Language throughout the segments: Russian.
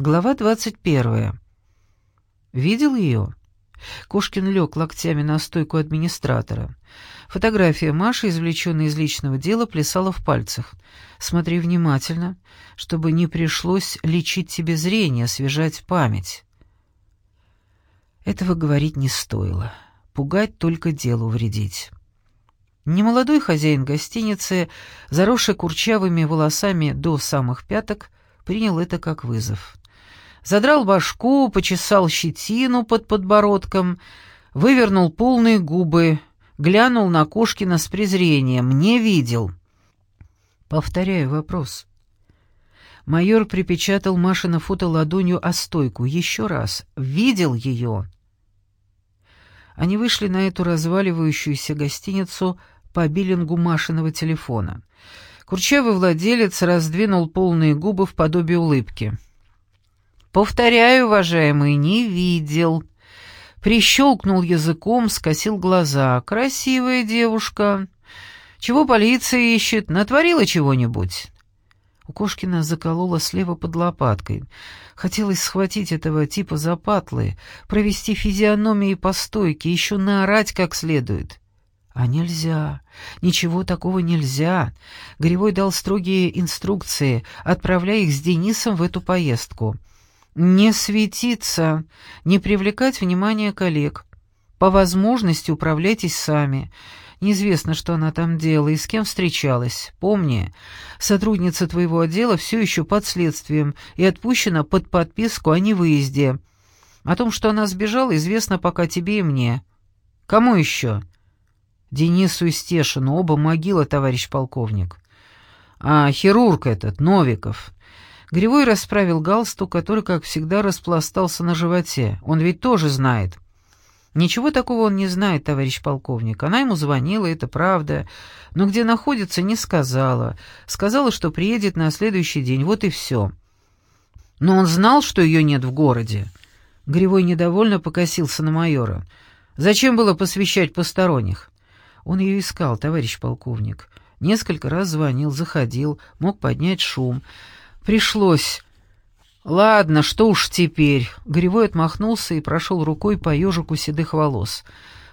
Глава двадцать первая. Видел ее? Кошкин лег локтями на стойку администратора. Фотография Маши, извлеченная из личного дела, плясала в пальцах. «Смотри внимательно, чтобы не пришлось лечить тебе зрение, освежать память». Этого говорить не стоило. Пугать только делу вредить. Немолодой хозяин гостиницы, заросший курчавыми волосами до самых пяток, принял это как вызов задрал башку, почесал щетину под подбородком, вывернул полные губы, глянул на Кошкина с презрением. «Не видел». Повторяю вопрос. Майор припечатал Маше на фото ладонью о стойку. Еще раз. Видел ее? Они вышли на эту разваливающуюся гостиницу по биллингу Машиного телефона. Курчавый владелец раздвинул полные губы в подобие улыбки. «Повторяю, уважаемый, не видел». Прищелкнул языком, скосил глаза. «Красивая девушка. Чего полиция ищет? Натворила чего-нибудь?» У Кошкина заколола слева под лопаткой. Хотелось схватить этого типа за патлы, провести физиономии по стойке, еще наорать как следует. А нельзя. Ничего такого нельзя. Гривой дал строгие инструкции, отправляя их с Денисом в эту поездку. Не светиться, не привлекать внимание коллег. По возможности управляйтесь сами. Неизвестно, что она там делала и с кем встречалась. Помни, сотрудница твоего отдела все еще под следствием и отпущена под подписку о невыезде. О том, что она сбежала, известно пока тебе и мне. Кому еще? Денису и Стешину, оба могила, товарищ полковник. А хирург этот, Новиков. Гривой расправил галстук, который, как всегда, распластался на животе. Он ведь тоже знает. Ничего такого он не знает, товарищ полковник. Она ему звонила, это правда. Но где находится, не сказала. Сказала, что приедет на следующий день, вот и все. Но он знал, что ее нет в городе. Гривой недовольно покосился на майора. Зачем было посвящать посторонних? Он ее искал, товарищ полковник. Несколько раз звонил, заходил, мог поднять шум. Пришлось. Ладно, что уж теперь. Горевой отмахнулся и прошел рукой по ежику седых волос.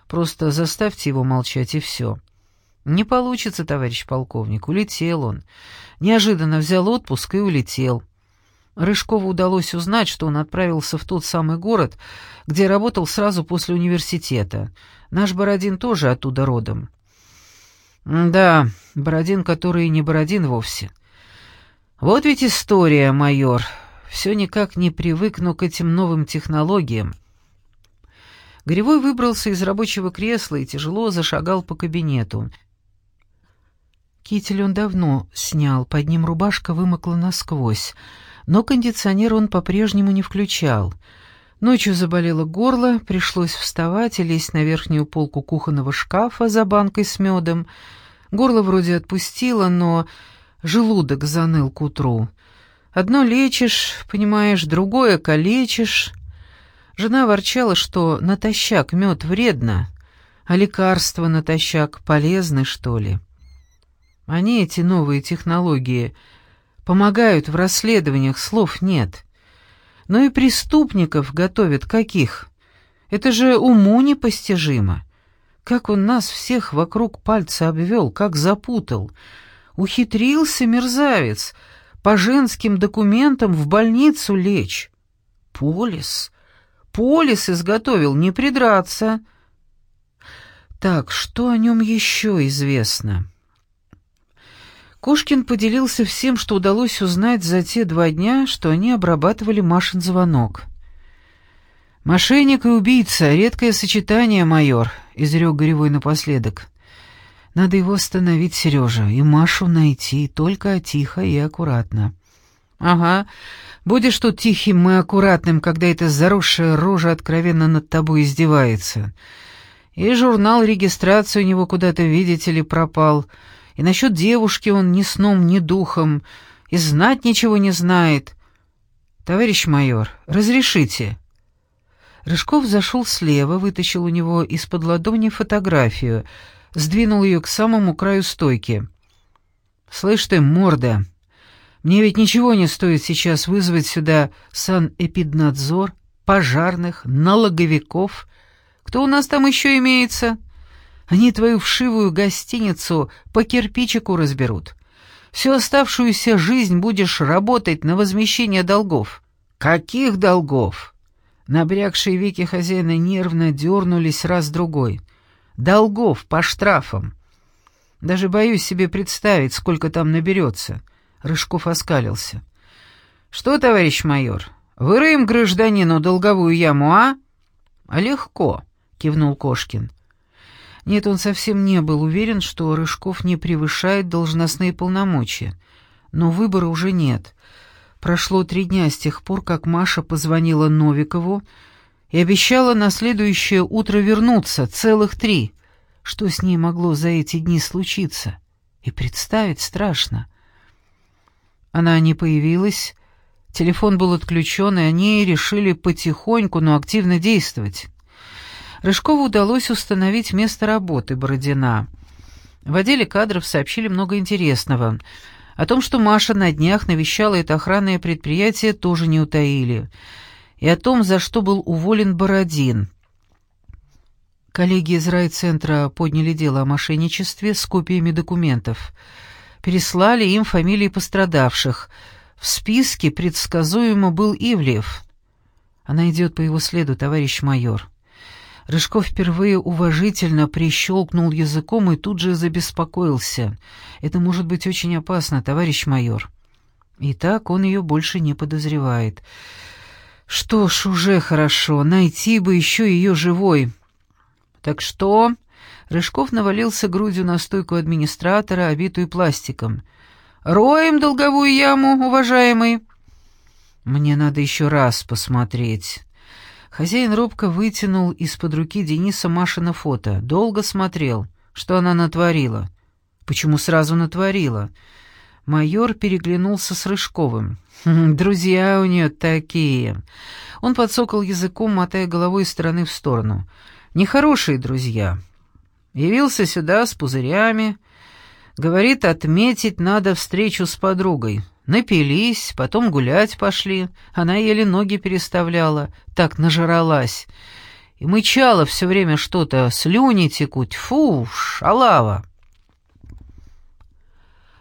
Просто заставьте его молчать, и все. Не получится, товарищ полковник. Улетел он. Неожиданно взял отпуск и улетел. Рыжкову удалось узнать, что он отправился в тот самый город, где работал сразу после университета. Наш Бородин тоже оттуда родом. Да, Бородин, который не Бородин вовсе. Вот ведь история, майор. Все никак не привыкну к этим новым технологиям. Гривой выбрался из рабочего кресла и тяжело зашагал по кабинету. Китель он давно снял, под ним рубашка вымокла насквозь, но кондиционер он по-прежнему не включал. Ночью заболело горло, пришлось вставать и лезть на верхнюю полку кухонного шкафа за банкой с медом. Горло вроде отпустило, но Желудок заныл к утру. Одно лечишь, понимаешь, другое калечишь. Жена ворчала, что натощак мед вредно, а лекарства натощак полезны, что ли. Они, эти новые технологии, помогают в расследованиях, слов нет. Но и преступников готовят каких? Это же уму непостижимо. Как он нас всех вокруг пальца обвел, как запутал — Ухитрился мерзавец по женским документам в больницу лечь. Полис. Полис изготовил, не придраться. Так, что о нем еще известно? Кошкин поделился всем, что удалось узнать за те два дня, что они обрабатывали Машин звонок. «Мошенник и убийца — редкое сочетание, майор», — изрек Горевой напоследок. Надо его остановить, Сережа, и Машу найти, только тихо и аккуратно. Ага, будешь тут тихим и аккуратным, когда эта заросшая рожа откровенно над тобой издевается. И журнал регистрации у него куда-то, видите ли, пропал. И насчет девушки он ни сном, ни духом, и знать ничего не знает. Товарищ майор, разрешите?» Рыжков зашел слева, вытащил у него из-под ладони фотографию — сдвинул ее к самому краю стойки. «Слышь ты, морда, Мне ведь ничего не стоит сейчас вызвать сюда санэпиднадзор, пожарных, налоговиков. Кто у нас там еще имеется? Они твою вшивую гостиницу по кирпичику разберут. Всю оставшуюся жизнь будешь работать на возмещение долгов. Каких долгов? Набрякшие веки хозяина нервно дернулись раз-другой. Долгов по штрафам. Даже боюсь себе представить, сколько там наберется. Рыжков оскалился. «Что, товарищ майор, выроем гражданину долговую яму, а?» «А легко», — кивнул Кошкин. Нет, он совсем не был уверен, что Рыжков не превышает должностные полномочия. Но выбора уже нет. Прошло три дня с тех пор, как Маша позвонила Новикову и обещала на следующее утро вернуться, целых три. Что с ней могло за эти дни случиться? И представить страшно. Она не появилась, телефон был отключен, и они решили потихоньку, но активно действовать. Рыжкову удалось установить место работы Бородина. В отделе кадров сообщили много интересного. О том, что Маша на днях навещала это охранное предприятие, тоже не утаили. И о том, за что был уволен Бородин. Коллеги из райцентра подняли дело о мошенничестве с копиями документов. Переслали им фамилии пострадавших. В списке предсказуемо был Ивлев. Она идет по его следу, товарищ майор. Рыжков впервые уважительно прищелкнул языком и тут же забеспокоился. «Это может быть очень опасно, товарищ майор». Итак, он ее больше не подозревает. Что ж, уже хорошо, найти бы еще ее живой. Так что... Рыжков навалился грудью на стойку администратора, обитую пластиком. «Роем долговую яму, уважаемый!» «Мне надо еще раз посмотреть». Хозяин робко вытянул из-под руки Дениса Машина фото. Долго смотрел, что она натворила. Почему сразу натворила? Майор переглянулся с Рыжковым. «Хм, «Друзья у нее такие». Он подсокал языком, мотая головой из стороны в сторону. «Нехорошие друзья. Явился сюда с пузырями. Говорит, отметить надо встречу с подругой. Напились, потом гулять пошли. Она еле ноги переставляла, так нажралась. И мычала все время что-то, слюни текут. Фу, шалава.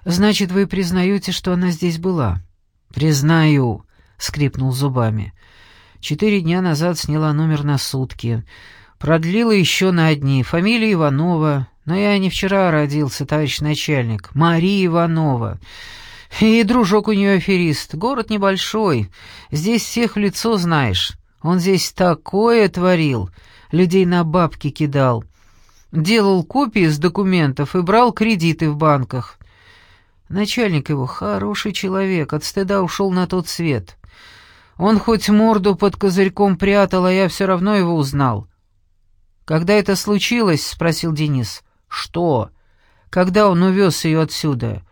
«Значит, вы признаете, что она здесь была?» «Признаю», — скрипнул зубами. «Четыре дня назад сняла номер на сутки. Продлила еще на одни. Фамилия Иванова. Но я не вчера родился, товарищ начальник. Мария Иванова. И дружок у нее аферист. Город небольшой. Здесь всех в лицо знаешь. Он здесь такое творил. Людей на бабки кидал. Делал копии с документов и брал кредиты в банках. Начальник его хороший человек, от стыда ушел на тот свет. Он хоть морду под козырьком прятал, а я все равно его узнал. «Когда это случилось?» — спросил Денис. «Что? Когда он увез ее отсюда?»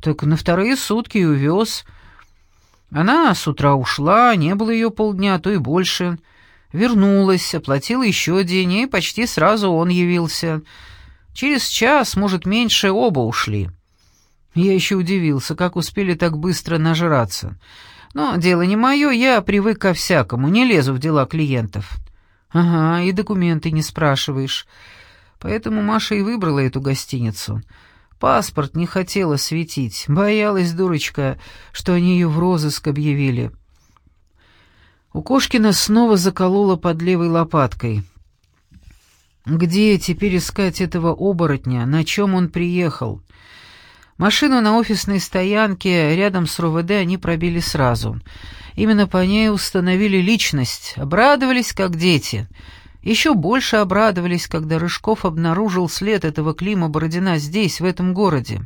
Так на вторые сутки увез. Она с утра ушла, не было ее полдня, то и больше. Вернулась, оплатила еще день, и почти сразу он явился. Через час, может, меньше, оба ушли. Я еще удивился, как успели так быстро нажраться. Но дело не мое, я привык ко всякому, не лезу в дела клиентов. Ага, и документы не спрашиваешь. Поэтому Маша и выбрала эту гостиницу. Паспорт не хотела светить, боялась дурочка, что они ее в розыск объявили. У Кошкина снова заколола под левой лопаткой. Где теперь искать этого оборотня, на чем он приехал? Машину на офисной стоянке рядом с РОВД они пробили сразу. Именно по ней установили личность, обрадовались как дети — еще больше обрадовались, когда Рыжков обнаружил след этого Клима Бородина здесь, в этом городе.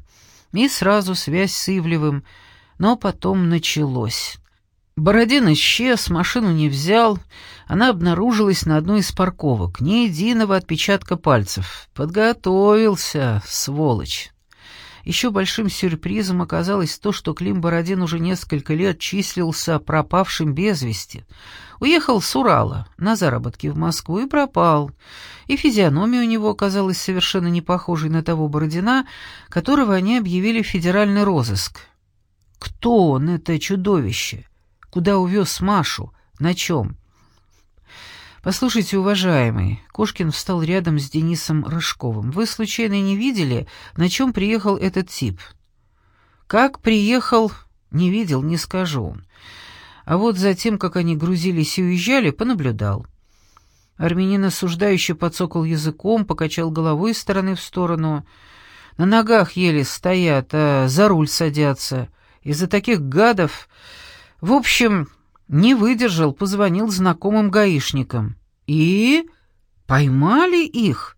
И сразу связь с Ивлевым. Но потом началось. Бородин исчез, машину не взял. Она обнаружилась на одной из парковок. Ни единого отпечатка пальцев. Подготовился, сволочь. Еще большим сюрпризом оказалось то, что Клим Бородин уже несколько лет числился пропавшим без вести. Уехал с Урала на заработки в Москву и пропал. И физиономия у него оказалась совершенно не похожей на того Бородина, которого они объявили в федеральный розыск. Кто он, это чудовище? Куда увез Машу? На чем?» «Послушайте, уважаемый», — Кошкин встал рядом с Денисом Рыжковым, «вы случайно не видели, на чем приехал этот тип?» «Как приехал, не видел, не скажу. А вот за тем, как они грузились и уезжали, понаблюдал». Армянин осуждающе подсокал языком, покачал головой из стороны в сторону. «На ногах еле стоят, а за руль садятся. Из-за таких гадов... В общем, не выдержал, позвонил знакомым гаишникам. И... поймали их.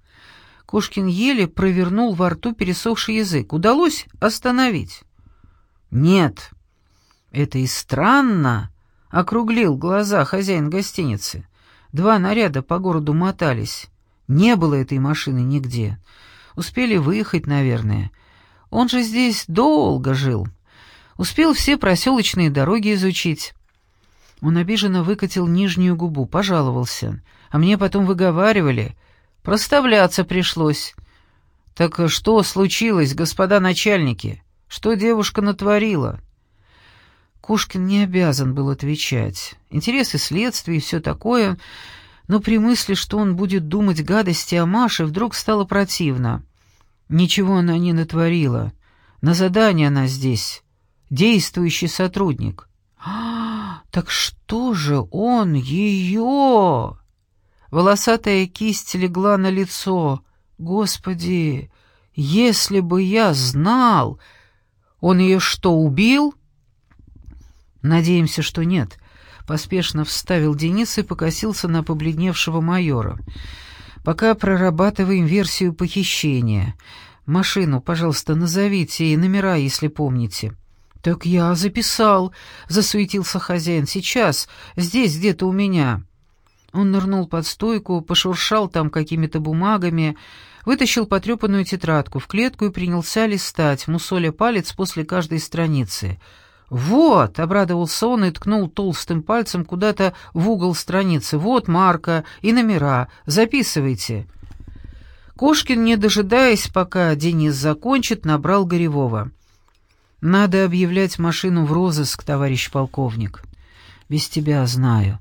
Кошкин еле провернул во рту пересохший язык. Удалось остановить? Нет. Это и странно, округлил глаза хозяин гостиницы. Два наряда по городу мотались. Не было этой машины нигде. Успели выехать, наверное. Он же здесь долго жил. Успел все проселочные дороги изучить. Он обиженно выкатил нижнюю губу, пожаловался. А мне потом выговаривали. Проставляться пришлось. Так что случилось, господа начальники? Что девушка натворила? Кушкин не обязан был отвечать. Интересы следствия и все такое, но при мысли, что он будет думать гадости о Маше, вдруг стало противно. Ничего она не натворила. На задание она здесь. Действующий сотрудник. А, так что же он ее? Волосатая кисть легла на лицо. Господи, если бы я знал... Он ее что, убил? Надеемся, что нет. Поспешно вставил Денис и покосился на побледневшего майора. Пока прорабатываем версию похищения. Машину, пожалуйста, назовите и номера, если помните. «Так я записал», — засуетился хозяин. «Сейчас, здесь где-то у меня». Он нырнул под стойку, пошуршал там какими-то бумагами, вытащил потрепанную тетрадку в клетку и принялся листать, мусоля палец после каждой страницы. «Вот!» — обрадовался он и ткнул толстым пальцем куда-то в угол страницы. «Вот марка и номера. Записывайте». Кошкин, не дожидаясь, пока Денис закончит, набрал Горевого. Надо объявлять машину в розыск, товарищ полковник. Без тебя знаю.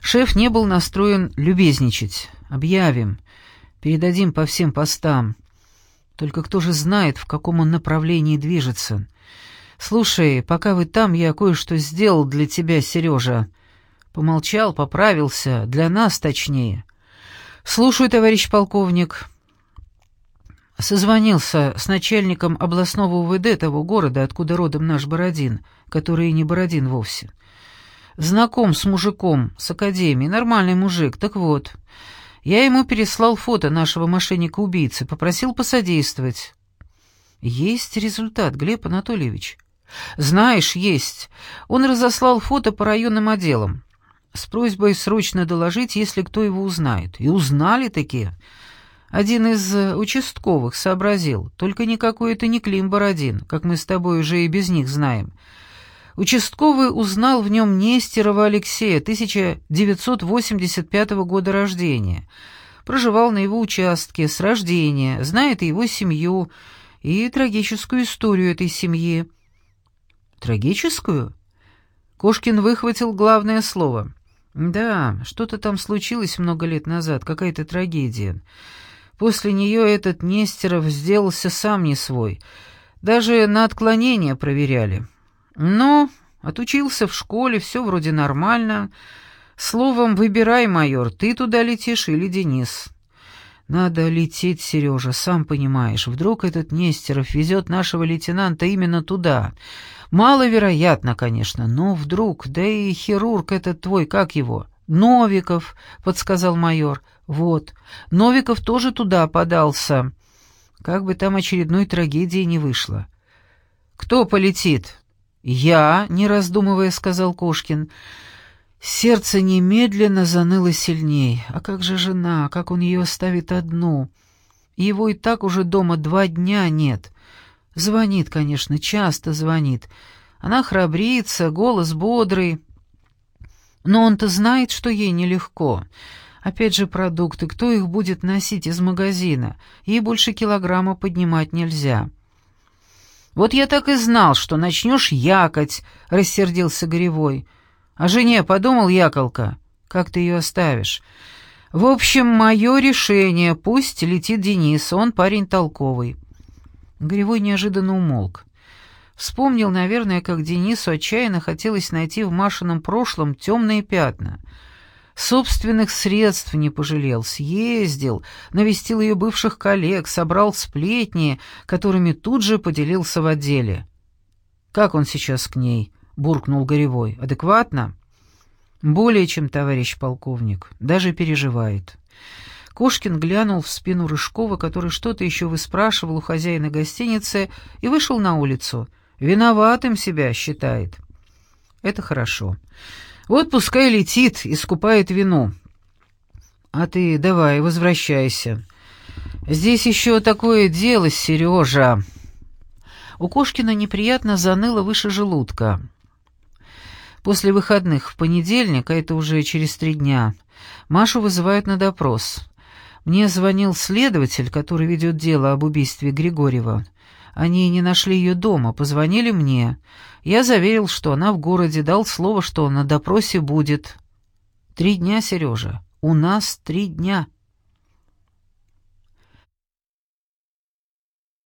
Шеф не был настроен любезничать. Объявим. Передадим по всем постам. Только кто же знает, в каком он направлении движется. Слушай, пока вы там, я кое-что сделал для тебя, Сережа. Помолчал, поправился. Для нас точнее. Слушаю, товарищ полковник. Созвонился с начальником областного УВД того города, откуда родом наш Бородин, который и не Бородин вовсе. Знаком с мужиком с академии, нормальный мужик, так вот. Я ему переслал фото нашего мошенника-убийцы, попросил посодействовать. Есть результат, Глеб Анатольевич. Знаешь, есть. Он разослал фото по районным отделам с просьбой срочно доложить, если кто его узнает. И узнали такие. Один из э, участковых сообразил, только никакой это не Клим Бородин, как мы с тобой уже и без них знаем. Участковый узнал в нем Нестерова Алексея, 1985 года рождения. Проживал на его участке с рождения, знает его семью и трагическую историю этой семьи. Трагическую? Кошкин выхватил главное слово. Да, что-то там случилось много лет назад, какая-то трагедия. После нее этот Нестеров сделался сам не свой. Даже на отклонение проверяли. Но отучился в школе, все вроде нормально. Словом, выбирай, майор, ты туда летишь или Денис. Надо лететь, Сережа, сам понимаешь. Вдруг этот Нестеров везет нашего лейтенанта именно туда. Маловероятно, конечно, но вдруг, да и хирург этот твой, как его? Новиков, подсказал майор. Вот, Новиков тоже туда подался. Как бы там очередной трагедии не вышло. «Кто полетит?» «Я», — не раздумывая, сказал Кошкин. Сердце немедленно заныло сильней. А как же жена, как он ее оставит одну? Его и так уже дома два дня нет. Звонит, конечно, часто звонит. Она храбрится, голос бодрый. Но он-то знает, что ей нелегко. Опять же продукты, кто их будет носить из магазина? Ей больше килограмма поднимать нельзя. «Вот я так и знал, что начнешь якать», — рассердился Горевой. «О жене подумал, яколка? Как ты ее оставишь?» «В общем, мое решение. Пусть летит Денис, он парень толковый». Горевой неожиданно умолк. Вспомнил, наверное, как Денису отчаянно хотелось найти в Машином прошлом темные пятна — Собственных средств не пожалел, съездил, навестил ее бывших коллег, собрал сплетни, которыми тут же поделился в отделе. «Как он сейчас к ней?» — буркнул Горевой. «Адекватно?» «Более чем товарищ полковник. Даже переживает». Кошкин глянул в спину Рыжкова, который что-то еще выспрашивал у хозяина гостиницы, и вышел на улицу. «Виноватым себя считает». «Это хорошо. Вот пускай летит и скупает вину. А ты давай, возвращайся. Здесь еще такое дело, Сережа. У Кошкина неприятно заныло выше желудка. После выходных в понедельник, а это уже через три дня, Машу вызывают на допрос. Мне звонил следователь, который ведет дело об убийстве Григорьева. Они не нашли ее дома, позвонили мне. Я заверил, что она в городе, дал слово, что на допросе будет. Три дня, Сережа, у нас три дня.